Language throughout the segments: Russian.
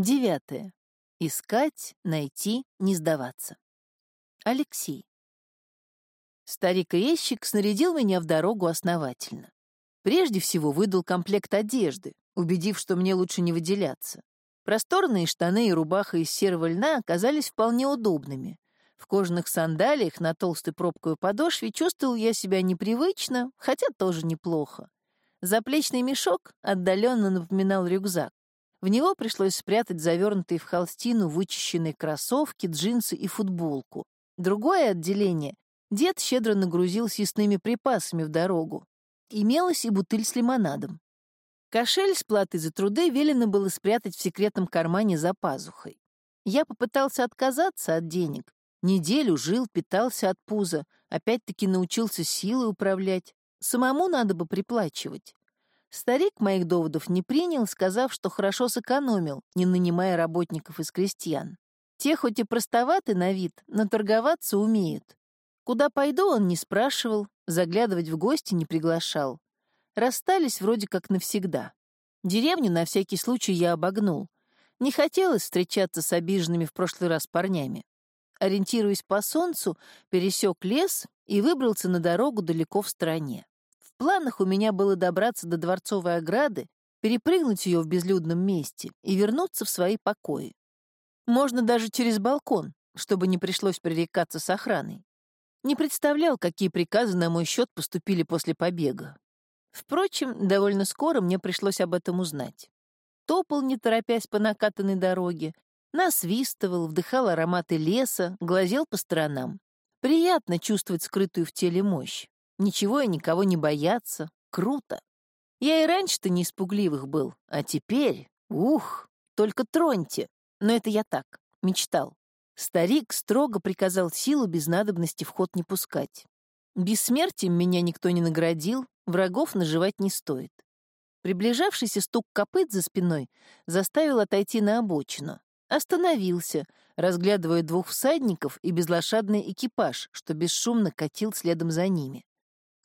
Девятое. Искать, найти, не сдаваться. Алексей. Старик-резчик снарядил меня в дорогу основательно. Прежде всего выдал комплект одежды, убедив, что мне лучше не выделяться. Просторные штаны и рубаха из серого льна оказались вполне удобными. В кожаных сандалиях на толстой пробковой подошве чувствовал я себя непривычно, хотя тоже неплохо. Заплечный мешок отдаленно напоминал рюкзак. В него пришлось спрятать завернутые в холстину вычищенные кроссовки, джинсы и футболку. Другое отделение дед щедро нагрузил съестными припасами в дорогу. Имелась и бутыль с лимонадом. Кошель с платой за труды велено было спрятать в секретном кармане за пазухой. Я попытался отказаться от денег. Неделю жил, питался от пуза, опять-таки научился силой управлять. Самому надо бы приплачивать. Старик моих доводов не принял, сказав, что хорошо сэкономил, не нанимая работников из крестьян. Те хоть и простоваты на вид, но торговаться умеют. Куда пойду, он не спрашивал, заглядывать в гости не приглашал. Расстались вроде как навсегда. Деревню на всякий случай я обогнул. Не хотелось встречаться с обиженными в прошлый раз парнями. Ориентируясь по солнцу, пересек лес и выбрался на дорогу далеко в стороне. Планах у меня было добраться до дворцовой ограды, перепрыгнуть ее в безлюдном месте и вернуться в свои покои. Можно даже через балкон, чтобы не пришлось пререкаться с охраной. Не представлял, какие приказы на мой счет поступили после побега. Впрочем, довольно скоро мне пришлось об этом узнать. Топал, не торопясь по накатанной дороге, насвистывал, вдыхал ароматы леса, глазел по сторонам. Приятно чувствовать скрытую в теле мощь. Ничего и никого не бояться. Круто. Я и раньше-то не испугливых был, а теперь, ух, только троньте. Но это я так, мечтал. Старик строго приказал силу без надобности в ход не пускать. Бессмертием меня никто не наградил, врагов наживать не стоит. Приближавшийся стук копыт за спиной заставил отойти на обочину. Остановился, разглядывая двух всадников и безлошадный экипаж, что бесшумно катил следом за ними.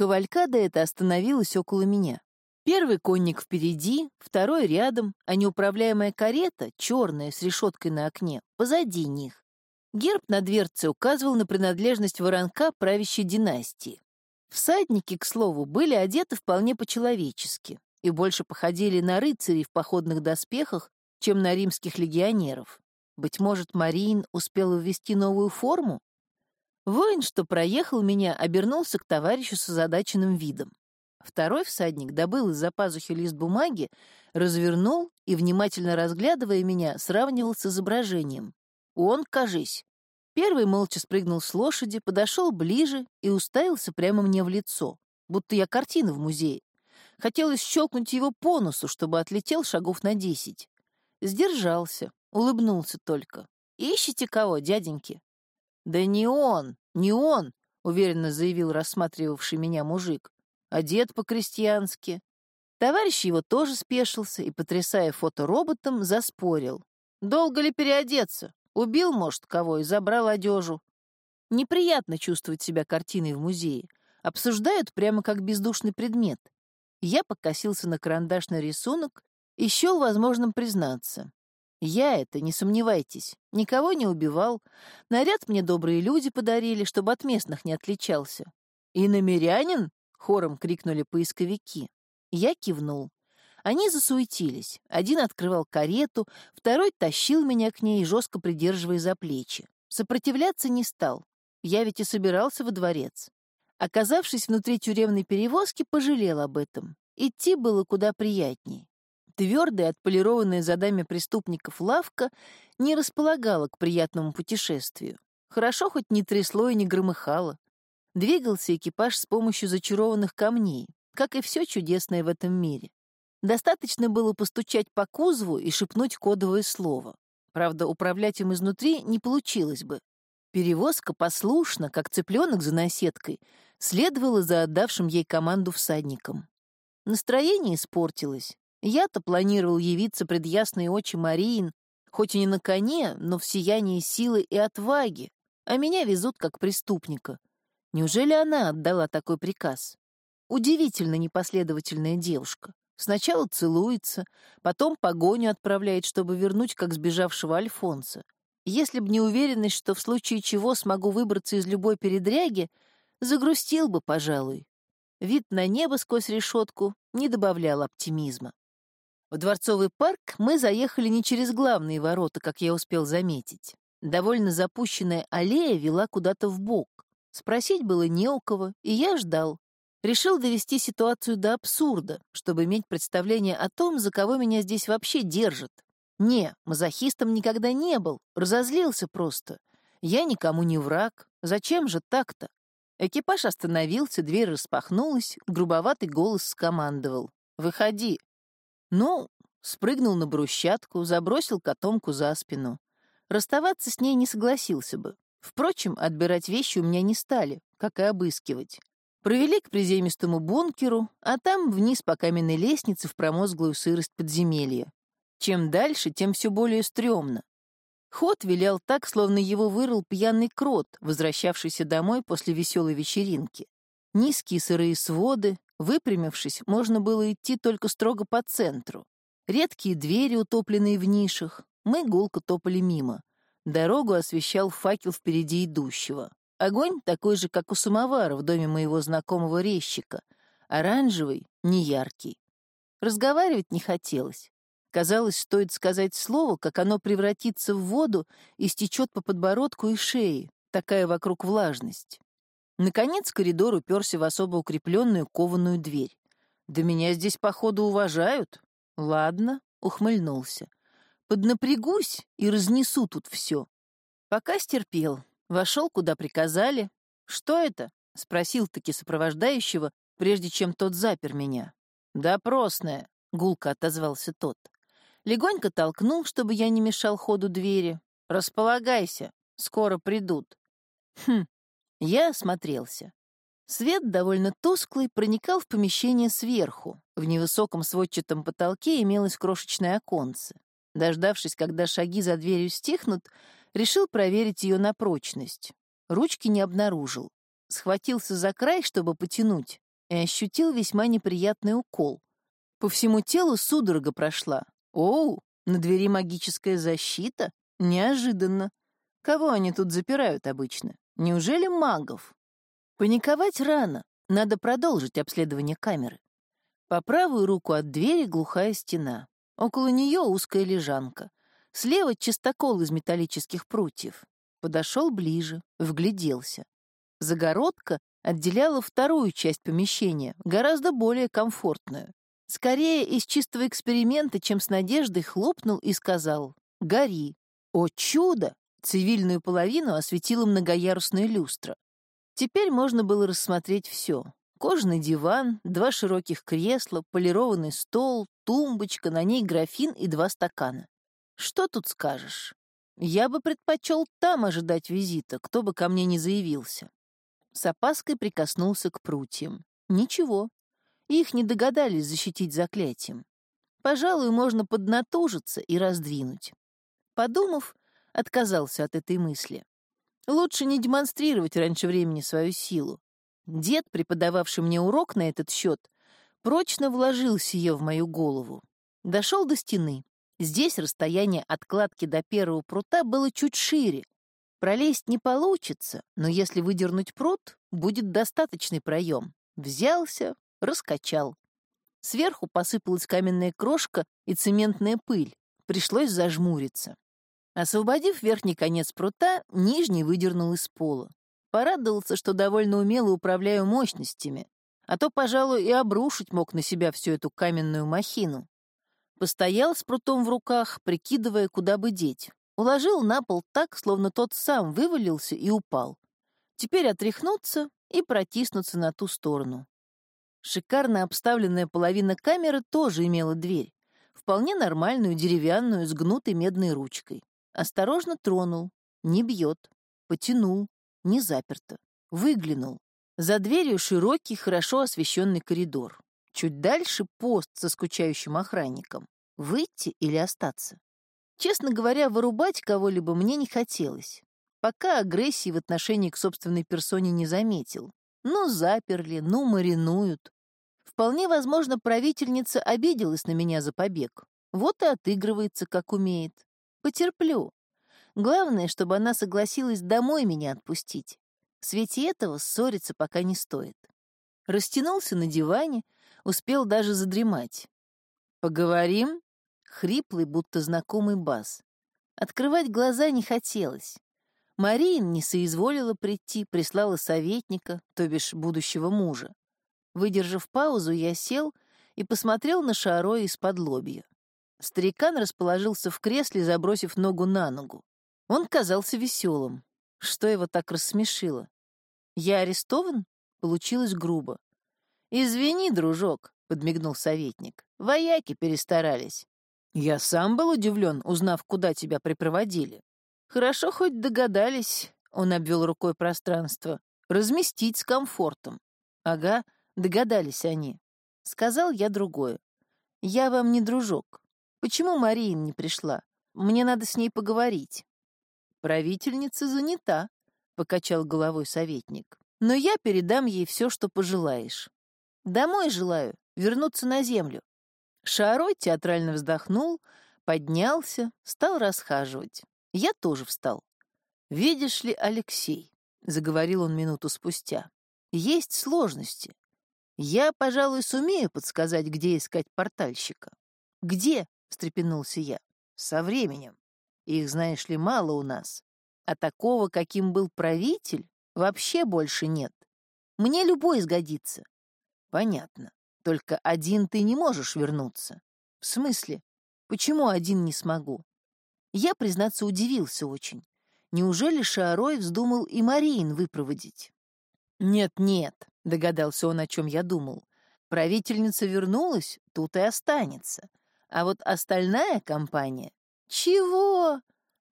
Кавалькада эта остановилась около меня. Первый конник впереди, второй рядом, а неуправляемая карета, черная, с решеткой на окне, позади них. Герб на дверце указывал на принадлежность воронка правящей династии. Всадники, к слову, были одеты вполне по-человечески и больше походили на рыцарей в походных доспехах, чем на римских легионеров. Быть может, Мариин успел ввести новую форму? Воин, что проехал меня, обернулся к товарищу с озадаченным видом. Второй всадник добыл из-за пазухи лист бумаги, развернул и, внимательно разглядывая меня, сравнивал с изображением. Он, кажись, Первый молча спрыгнул с лошади, подошел ближе и уставился прямо мне в лицо, будто я картина в музее. Хотелось щелкнуть его по носу, чтобы отлетел шагов на десять. Сдержался, улыбнулся только. «Ищете кого, дяденьки?» «Да не он, не он», — уверенно заявил рассматривавший меня мужик. «Одет по-крестьянски». Товарищ его тоже спешился и, потрясая фотороботом, заспорил. «Долго ли переодеться? Убил, может, кого и забрал одежу. Неприятно чувствовать себя картиной в музее. Обсуждают прямо как бездушный предмет. Я покосился на карандашный рисунок и счел возможным признаться. Я это, не сомневайтесь, никого не убивал. Наряд мне добрые люди подарили, чтобы от местных не отличался. «И намерянин?» — хором крикнули поисковики. Я кивнул. Они засуетились. Один открывал карету, второй тащил меня к ней, жестко придерживая за плечи. Сопротивляться не стал. Я ведь и собирался во дворец. Оказавшись внутри тюремной перевозки, пожалел об этом. Идти было куда приятней. Твердая, отполированная задами преступников лавка не располагала к приятному путешествию. Хорошо хоть не трясло и не громыхало. Двигался экипаж с помощью зачарованных камней, как и все чудесное в этом мире. Достаточно было постучать по кузову и шепнуть кодовое слово. Правда, управлять им изнутри не получилось бы. Перевозка послушно, как цыпленок за наседкой, следовала за отдавшим ей команду всадником. Настроение испортилось. Я-то планировал явиться пред ясные очи Мариин, хоть и не на коне, но в сиянии силы и отваги, а меня везут как преступника. Неужели она отдала такой приказ? Удивительно непоследовательная девушка. Сначала целуется, потом погоню отправляет, чтобы вернуть как сбежавшего Альфонса. Если б не уверенность, что в случае чего смогу выбраться из любой передряги, загрустил бы, пожалуй. Вид на небо сквозь решетку не добавлял оптимизма. В Дворцовый парк мы заехали не через главные ворота, как я успел заметить. Довольно запущенная аллея вела куда-то в бок. Спросить было не у кого, и я ждал, Решил довести ситуацию до абсурда, чтобы иметь представление о том, за кого меня здесь вообще держат. Не, мазохистом никогда не был, разозлился просто. Я никому не враг, зачем же так-то? Экипаж остановился, дверь распахнулась, грубоватый голос скомандовал. «Выходи». Ну, спрыгнул на брусчатку, забросил котомку за спину. Расставаться с ней не согласился бы. Впрочем, отбирать вещи у меня не стали, как и обыскивать. Провели к приземистому бункеру, а там вниз по каменной лестнице в промозглую сырость подземелья. Чем дальше, тем все более стрёмно. Ход вилял так, словно его вырыл пьяный крот, возвращавшийся домой после веселой вечеринки. Низкие сырые своды, выпрямившись, можно было идти только строго по центру. Редкие двери, утопленные в нишах, мы гулко топали мимо. Дорогу освещал факел впереди идущего. Огонь такой же, как у самовара в доме моего знакомого резчика. Оранжевый, неяркий. Разговаривать не хотелось. Казалось, стоит сказать слово, как оно превратится в воду и стечет по подбородку и шее, такая вокруг влажность. Наконец коридор уперся в особо укрепленную кованую дверь. «Да меня здесь, походу, уважают». «Ладно», — ухмыльнулся. «Поднапрягусь и разнесу тут все». Пока стерпел, Вошел, куда приказали. «Что это?» — спросил-таки сопровождающего, прежде чем тот запер меня. «Допросная», — гулко отозвался тот. Легонько толкнул, чтобы я не мешал ходу двери. «Располагайся, скоро придут». Хм, я осмотрелся. Свет, довольно тусклый, проникал в помещение сверху. В невысоком сводчатом потолке имелось крошечное оконце. Дождавшись, когда шаги за дверью стихнут, решил проверить ее на прочность. Ручки не обнаружил. Схватился за край, чтобы потянуть, и ощутил весьма неприятный укол. По всему телу судорога прошла. Оу, на двери магическая защита? Неожиданно. Кого они тут запирают обычно? Неужели магов? Паниковать рано. Надо продолжить обследование камеры. По правую руку от двери глухая стена. Около нее узкая лежанка. Слева чистокол из металлических прутьев. Подошел ближе, вгляделся. Загородка отделяла вторую часть помещения, гораздо более комфортную. Скорее из чистого эксперимента, чем с надеждой, хлопнул и сказал «Гори». О чудо! Цивильную половину осветила многоярусная люстра. Теперь можно было рассмотреть все. Кожаный диван, два широких кресла, полированный стол, тумбочка, на ней графин и два стакана. Что тут скажешь? Я бы предпочел там ожидать визита, кто бы ко мне не заявился. С опаской прикоснулся к прутьям. Ничего. Их не догадались защитить заклятием. Пожалуй, можно поднатужиться и раздвинуть. Подумав, отказался от этой мысли. Лучше не демонстрировать раньше времени свою силу. Дед, преподававший мне урок на этот счет, прочно вложил сие в мою голову. Дошел до стены. Здесь расстояние от кладки до первого прута было чуть шире. Пролезть не получится, но если выдернуть прут, будет достаточный проем. Взялся, раскачал. Сверху посыпалась каменная крошка и цементная пыль. Пришлось зажмуриться. Освободив верхний конец прута, нижний выдернул из пола. Порадовался, что довольно умело управляю мощностями, а то, пожалуй, и обрушить мог на себя всю эту каменную махину. Постоял с прутом в руках, прикидывая, куда бы деть. Уложил на пол так, словно тот сам вывалился и упал. Теперь отряхнуться и протиснуться на ту сторону. Шикарно обставленная половина камеры тоже имела дверь. Вполне нормальную, деревянную, с гнутой медной ручкой. Осторожно тронул. Не бьет. Потянул. Не заперто. Выглянул. За дверью широкий, хорошо освещенный коридор. Чуть дальше пост со скучающим охранником. Выйти или остаться? Честно говоря, вырубать кого-либо мне не хотелось. Пока агрессии в отношении к собственной персоне не заметил. Ну, заперли, ну, маринуют. Вполне возможно, правительница обиделась на меня за побег. Вот и отыгрывается, как умеет. Потерплю. Главное, чтобы она согласилась домой меня отпустить. В свете этого ссориться пока не стоит. Растянулся на диване, успел даже задремать. «Поговорим?» — хриплый, будто знакомый бас. Открывать глаза не хотелось. Марин не соизволила прийти, прислала советника, то бишь будущего мужа. Выдержав паузу, я сел и посмотрел на Шаро из-под лобья. Старикан расположился в кресле, забросив ногу на ногу. Он казался веселым. Что его так рассмешило? «Я арестован?» Получилось грубо. «Извини, дружок», — подмигнул советник. «Вояки перестарались». Я сам был удивлен, узнав, куда тебя припроводили. Хорошо хоть догадались, — он обвел рукой пространство, — разместить с комфортом. Ага, догадались они. Сказал я другое. Я вам не дружок. Почему Мариин не пришла? Мне надо с ней поговорить. Правительница занята, — покачал головой советник. Но я передам ей все, что пожелаешь. Домой желаю, вернуться на землю. Шарой театрально вздохнул, поднялся, стал расхаживать. Я тоже встал. «Видишь ли, Алексей», — заговорил он минуту спустя, — «есть сложности. Я, пожалуй, сумею подсказать, где искать портальщика». «Где?» — встрепенулся я. «Со временем. Их, знаешь ли, мало у нас. А такого, каким был правитель, вообще больше нет. Мне любой сгодится». «Понятно. Только один ты не можешь вернуться». «В смысле? Почему один не смогу?» Я, признаться, удивился очень. Неужели Шаарой вздумал и Мариин выпроводить? «Нет-нет», — догадался он, о чем я думал. «Правительница вернулась, тут и останется. А вот остальная компания...» «Чего?»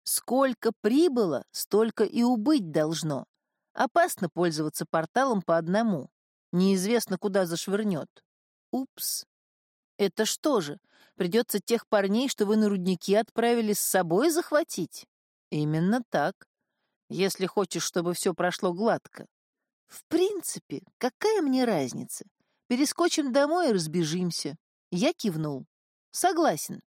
«Сколько прибыло, столько и убыть должно. Опасно пользоваться порталом по одному. Неизвестно, куда зашвырнет. Упс. Это что же, придется тех парней, что вы на рудники отправили с собой захватить? Именно так. Если хочешь, чтобы все прошло гладко. В принципе, какая мне разница? Перескочим домой и разбежимся. Я кивнул. Согласен.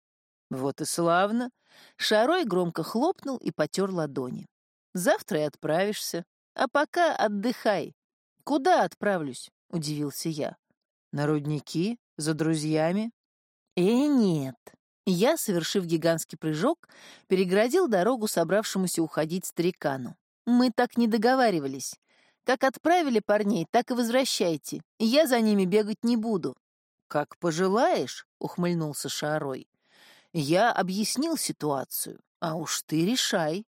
Вот и славно. Шарой громко хлопнул и потер ладони. Завтра и отправишься. А пока отдыхай. Куда отправлюсь? Удивился я. На рудники? За друзьями? Э, нет. Я, совершив гигантский прыжок, переградил дорогу собравшемуся уходить старикану. Мы так не договаривались. Как отправили парней, так и возвращайте. Я за ними бегать не буду. Как пожелаешь, ухмыльнулся Шарой. Я объяснил ситуацию, а уж ты решай.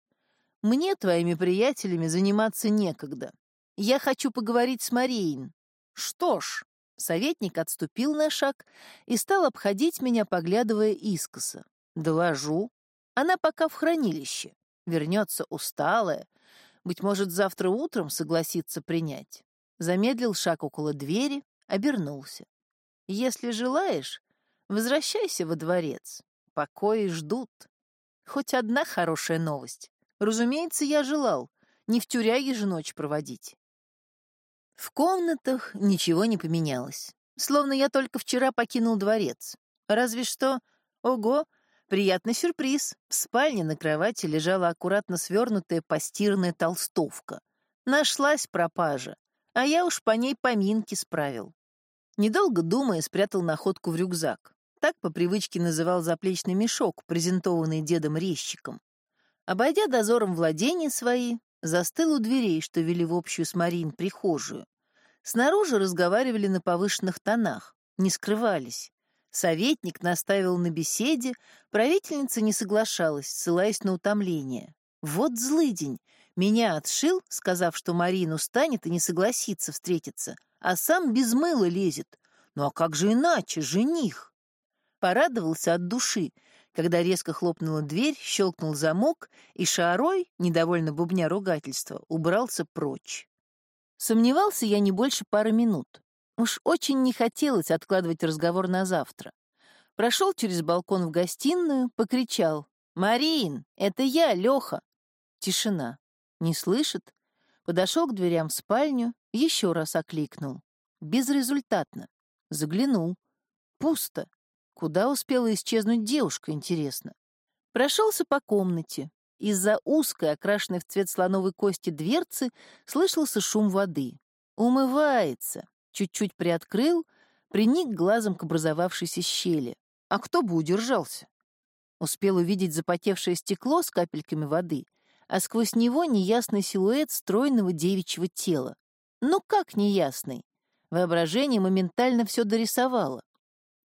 Мне твоими приятелями заниматься некогда. Я хочу поговорить с Марией. Что ж, Советник отступил на шаг и стал обходить меня, поглядывая искоса. «Доложу. Она пока в хранилище. Вернется усталая. Быть может, завтра утром согласится принять». Замедлил шаг около двери, обернулся. «Если желаешь, возвращайся во дворец. Покои ждут. Хоть одна хорошая новость. Разумеется, я желал. Не в тюряге же ночь проводить. В комнатах ничего не поменялось. Словно я только вчера покинул дворец. Разве что... Ого! Приятный сюрприз. В спальне на кровати лежала аккуратно свернутая постирная толстовка. Нашлась пропажа, а я уж по ней поминки справил. Недолго думая, спрятал находку в рюкзак. Так по привычке называл заплечный мешок, презентованный дедом-резчиком. Обойдя дозором владения свои, застыл у дверей, что вели в общую с Марин прихожую. Снаружи разговаривали на повышенных тонах, не скрывались. Советник наставил на беседе, правительница не соглашалась, ссылаясь на утомление. Вот злый день. Меня отшил, сказав, что Марину станет и не согласится встретиться, а сам без мыла лезет. Ну а как же иначе, жених? Порадовался от души, когда резко хлопнула дверь, щелкнул замок, и Шарой, недовольно бубня ругательства, убрался прочь. Сомневался я не больше пары минут. Уж очень не хотелось откладывать разговор на завтра. Прошел через балкон в гостиную, покричал. «Марин, это я, Леха!» Тишина. Не слышит? Подошел к дверям в спальню, еще раз окликнул. Безрезультатно. Заглянул. Пусто. Куда успела исчезнуть девушка, интересно? Прошелся по комнате. Из-за узкой, окрашенной в цвет слоновой кости дверцы, слышался шум воды. Умывается. Чуть-чуть приоткрыл, приник глазом к образовавшейся щели. А кто бы удержался? Успел увидеть запотевшее стекло с капельками воды, а сквозь него неясный силуэт стройного девичьего тела. Ну как неясный? Воображение моментально все дорисовало.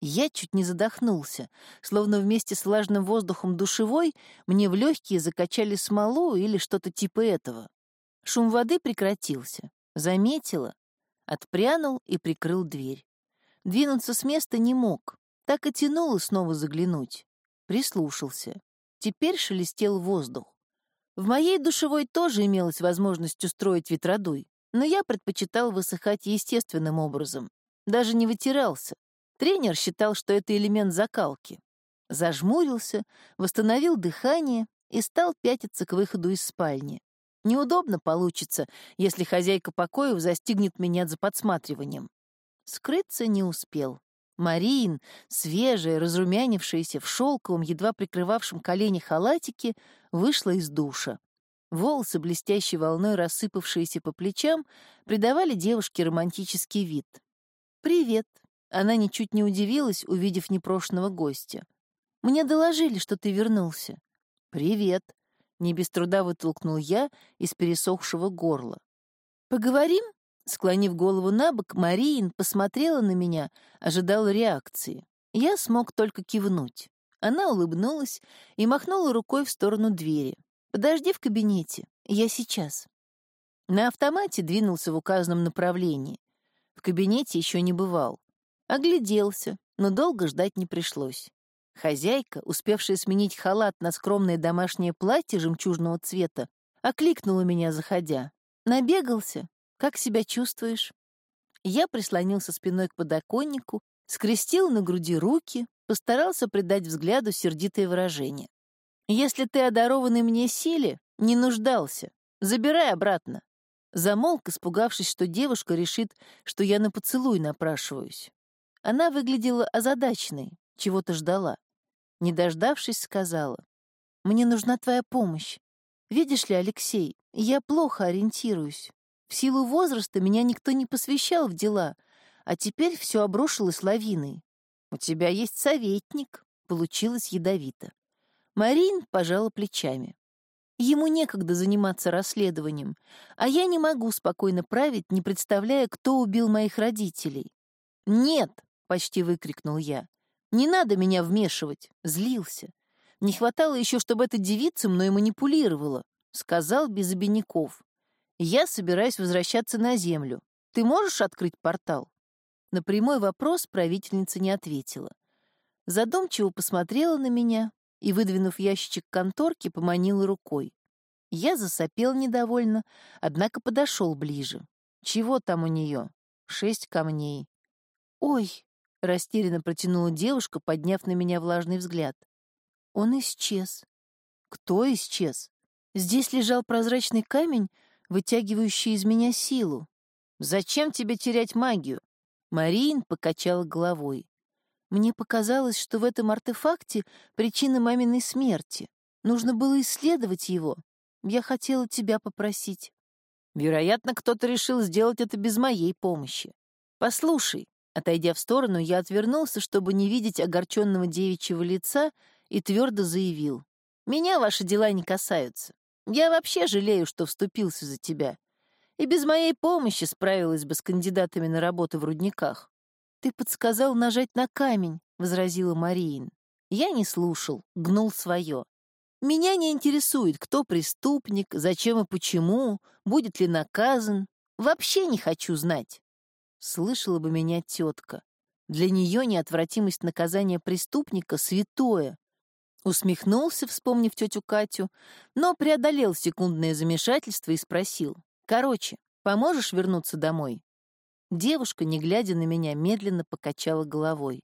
Я чуть не задохнулся, словно вместе с влажным воздухом душевой мне в легкие закачали смолу или что-то типа этого. Шум воды прекратился. Заметила, отпрянул и прикрыл дверь. Двинуться с места не мог, так и тянуло снова заглянуть. Прислушался. Теперь шелестел воздух. В моей душевой тоже имелась возможность устроить ветродуй, но я предпочитал высыхать естественным образом. Даже не вытирался. Тренер считал, что это элемент закалки. Зажмурился, восстановил дыхание и стал пятиться к выходу из спальни. Неудобно получится, если хозяйка покоев застигнет меня за подсматриванием. Скрыться не успел. Марин, свежая, разрумянившаяся в шелковом, едва прикрывавшем колени халатике, вышла из душа. Волосы, блестящей волной рассыпавшиеся по плечам, придавали девушке романтический вид. «Привет!» Она ничуть не удивилась, увидев непрошенного гостя. «Мне доложили, что ты вернулся». «Привет!» — не без труда вытолкнул я из пересохшего горла. «Поговорим?» Склонив голову на бок, Мариин посмотрела на меня, ожидала реакции. Я смог только кивнуть. Она улыбнулась и махнула рукой в сторону двери. «Подожди в кабинете, я сейчас». На автомате двинулся в указанном направлении. В кабинете еще не бывал. Огляделся, но долго ждать не пришлось. Хозяйка, успевшая сменить халат на скромное домашнее платье жемчужного цвета, окликнула меня, заходя. Набегался, как себя чувствуешь?» Я прислонился спиной к подоконнику, скрестил на груди руки, постарался придать взгляду сердитое выражение. «Если ты одарованный мне силе, не нуждался. Забирай обратно». Замолк, испугавшись, что девушка решит, что я на поцелуй напрашиваюсь. Она выглядела озадаченной, чего-то ждала. Не дождавшись, сказала, «Мне нужна твоя помощь. Видишь ли, Алексей, я плохо ориентируюсь. В силу возраста меня никто не посвящал в дела, а теперь все обрушилось лавиной. У тебя есть советник, получилось ядовито. Марин пожала плечами. Ему некогда заниматься расследованием, а я не могу спокойно править, не представляя, кто убил моих родителей. «Нет!» — почти выкрикнул я. «Не надо меня вмешивать!» — злился. Не хватало еще, чтобы эта девица мной манипулировала. Сказал без обиняков. Я собираюсь возвращаться на Землю. Ты можешь открыть портал?» На прямой вопрос правительница не ответила. Задумчиво посмотрела на меня и, выдвинув ящичек конторки, поманила рукой. Я засопел недовольно, однако подошел ближе. Чего там у нее? Шесть камней. «Ой!» — растерянно протянула девушка, подняв на меня влажный взгляд. «Он исчез». «Кто исчез?» Здесь лежал прозрачный камень, вытягивающий из меня силу. Зачем тебе терять магию? Марин покачала головой. Мне показалось, что в этом артефакте причина маминой смерти. Нужно было исследовать его. Я хотела тебя попросить. Вероятно, кто-то решил сделать это без моей помощи. Послушай, отойдя в сторону, я отвернулся, чтобы не видеть огорченного девичьего лица, и твердо заявил. Меня ваши дела не касаются. Я вообще жалею, что вступился за тебя. И без моей помощи справилась бы с кандидатами на работу в рудниках. Ты подсказал нажать на камень, — возразила Мариин. Я не слушал, гнул свое. Меня не интересует, кто преступник, зачем и почему, будет ли наказан. Вообще не хочу знать. Слышала бы меня тетка. Для нее неотвратимость наказания преступника святое, Усмехнулся, вспомнив тетю Катю, но преодолел секундное замешательство и спросил. «Короче, поможешь вернуться домой?» Девушка, не глядя на меня, медленно покачала головой.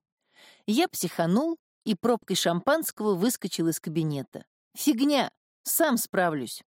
Я психанул и пробкой шампанского выскочил из кабинета. «Фигня! Сам справлюсь!»